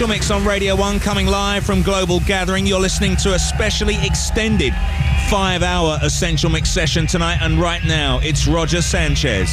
Essential Mix on Radio 1 coming live from Global Gathering. You're listening to a specially extended five hour Essential Mix session tonight, and right now it's Roger Sanchez.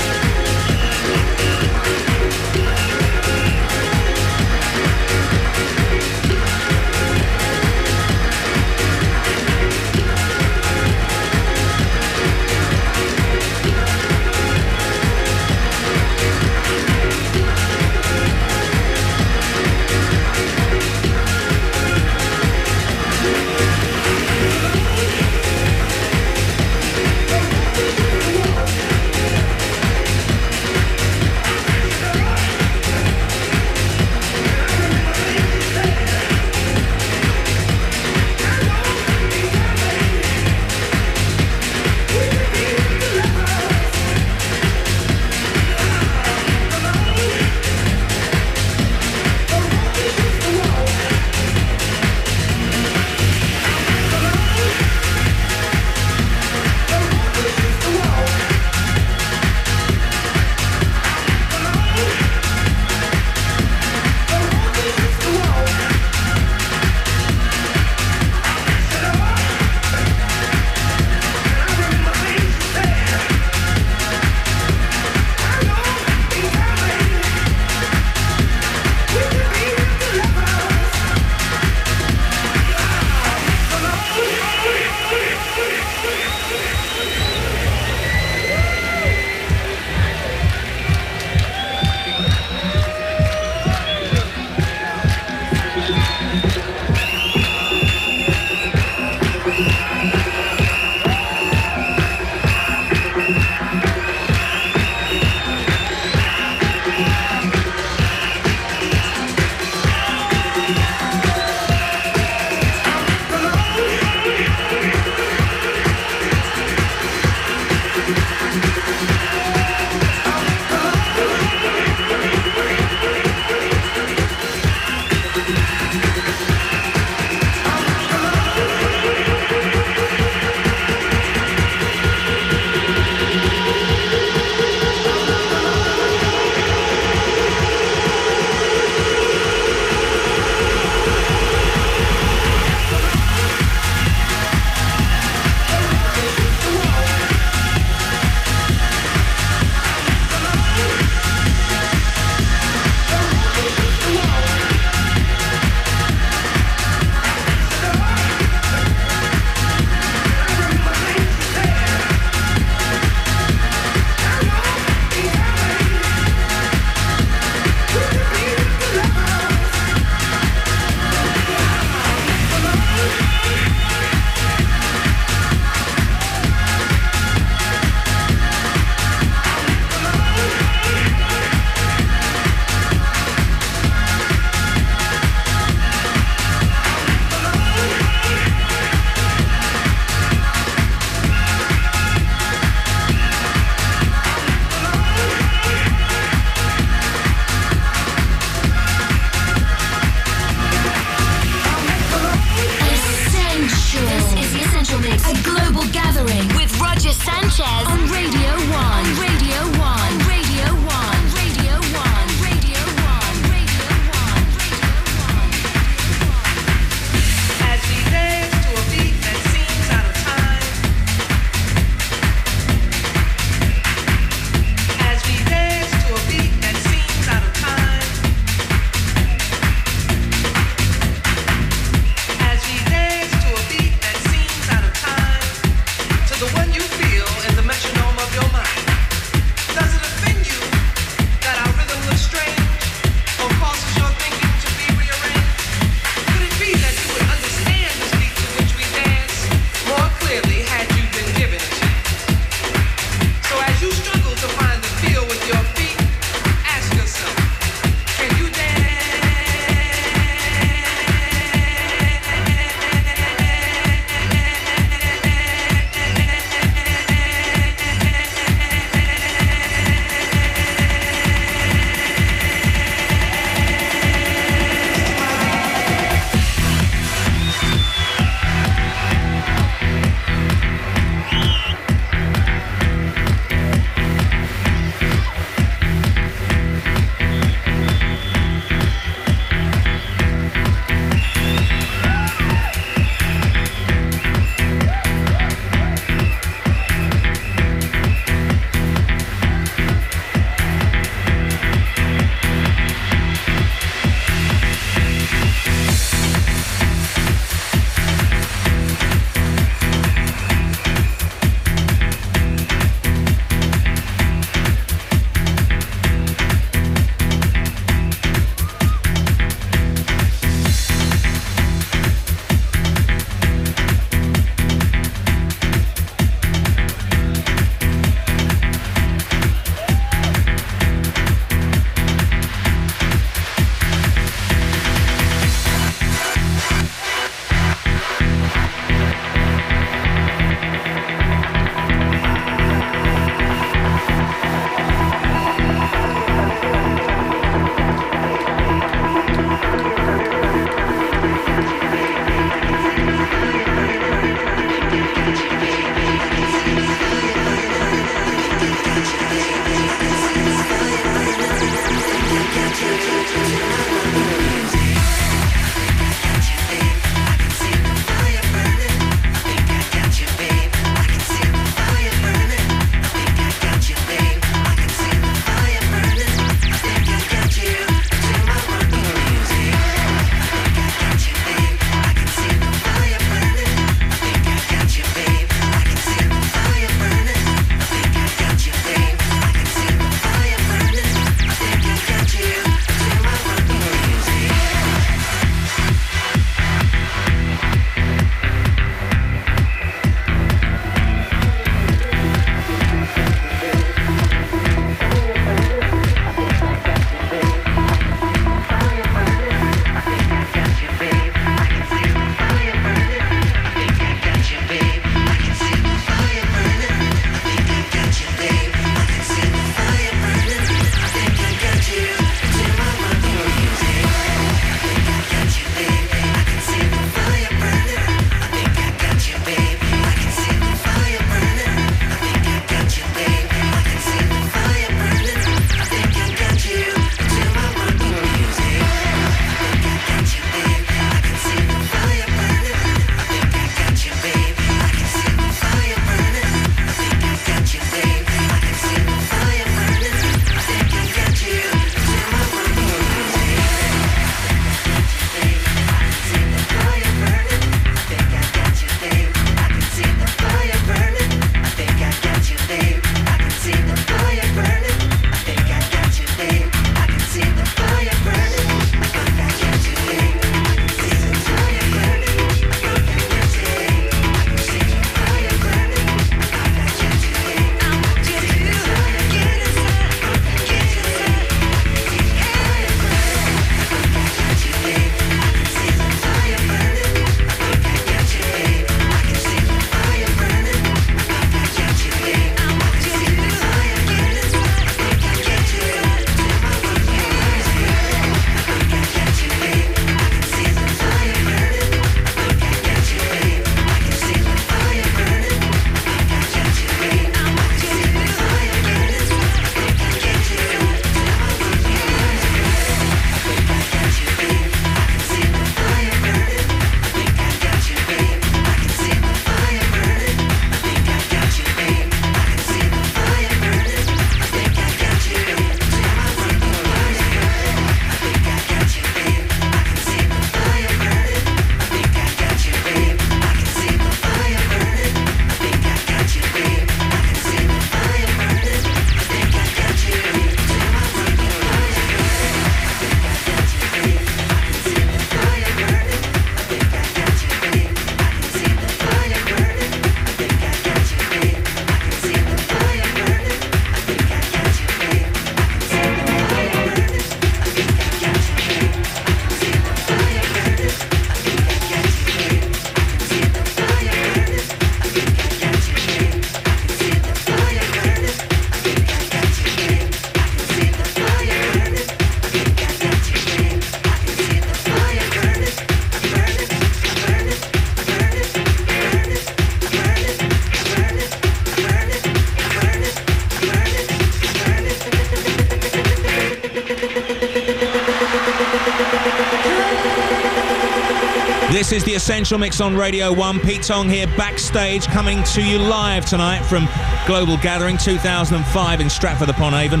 Essential Mix on Radio 1. Pete Tong here backstage coming to you live tonight from Global Gathering 2005 in Stratford upon Avon.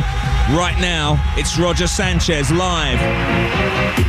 Right now, it's Roger Sanchez live.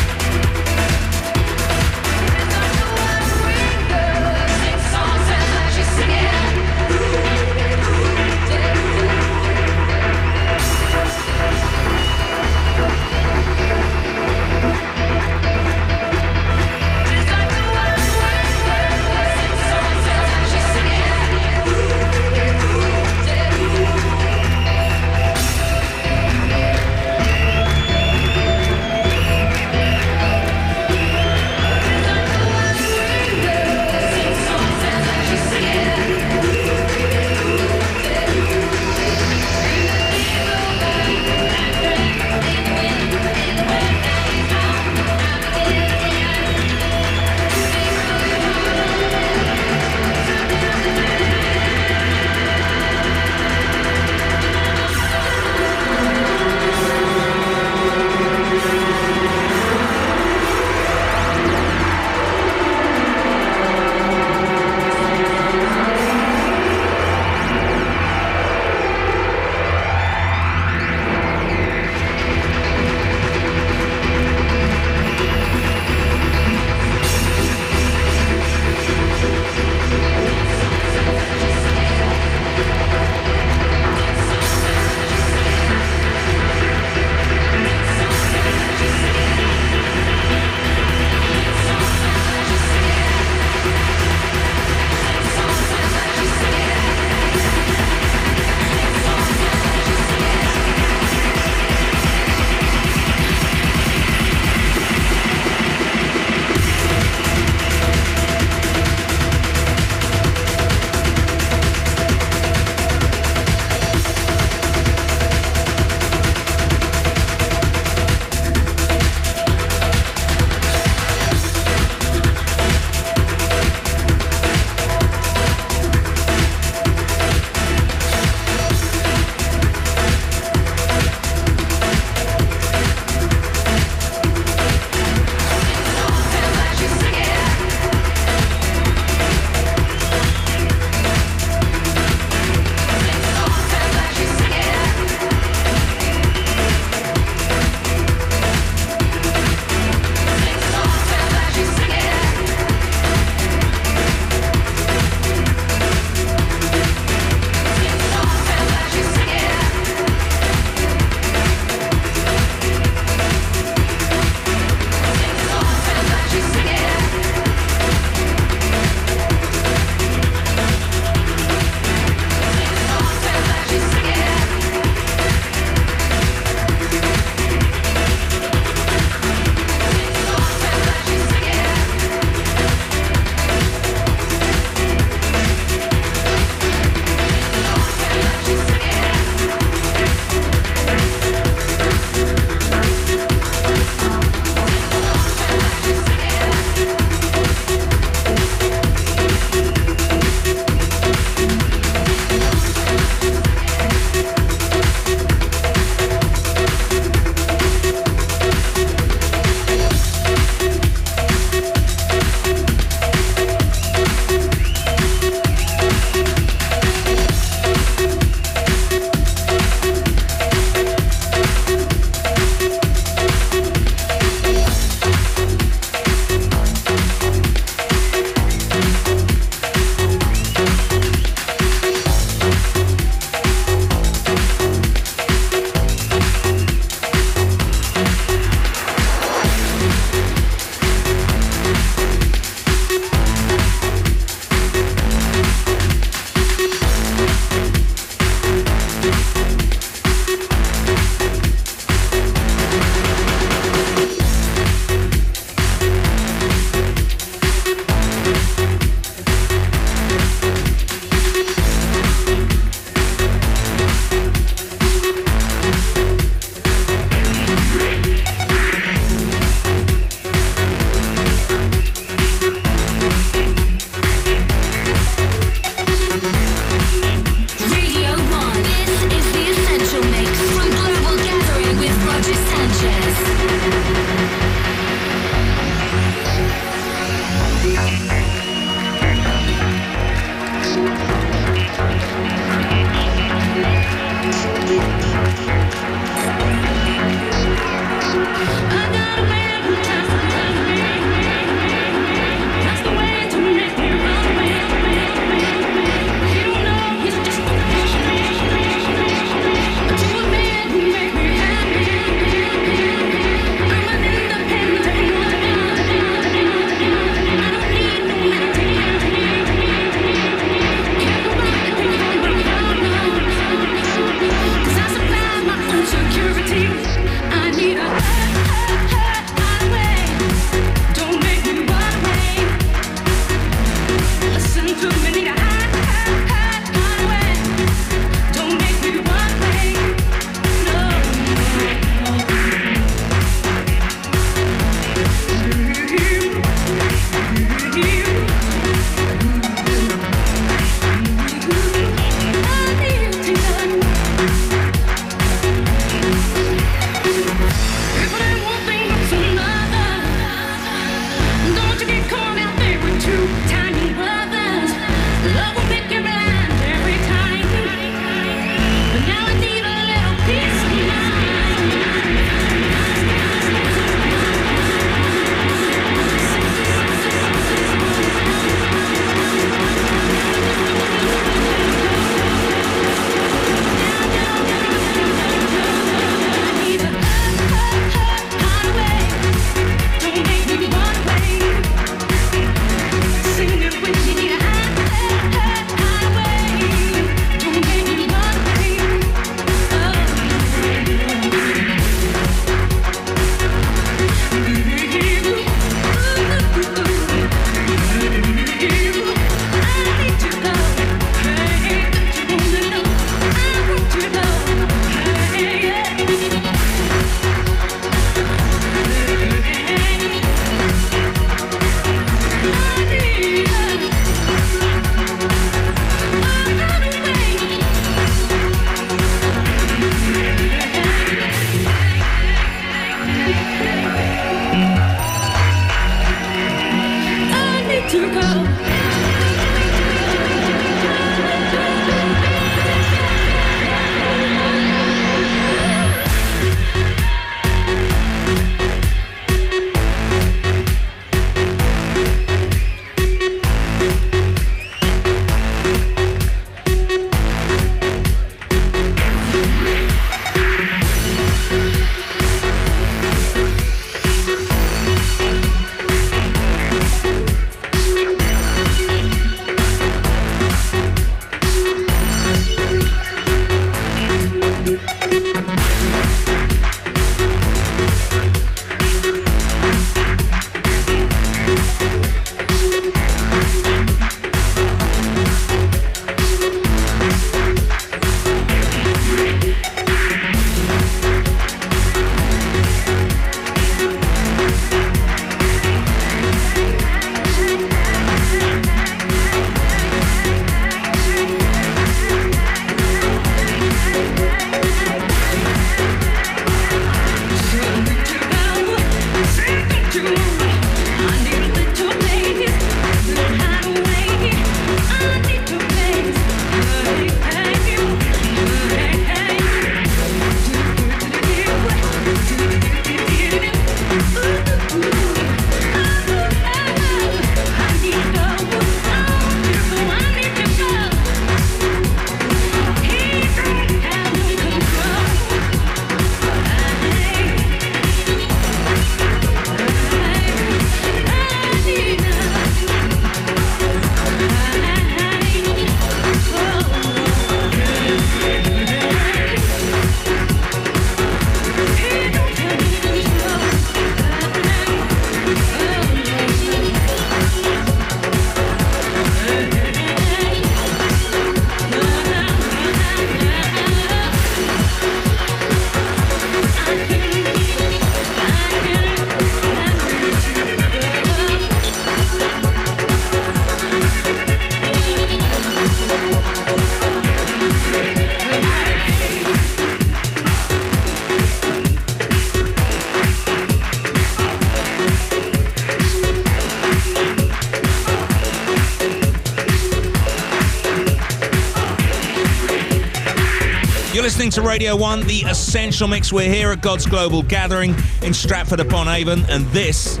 To Radio 1, the Essential Mix. We're here at God's Global Gathering in Stratford upon Avon, and this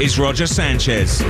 is Roger Sanchez.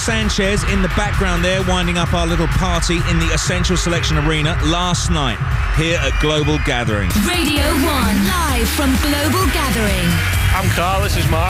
Sanchez in the background there, winding up our little party in the Essential Selection Arena last night here at Global Gathering. Radio 1, live from Global Gathering. I'm Carl, this is Mark.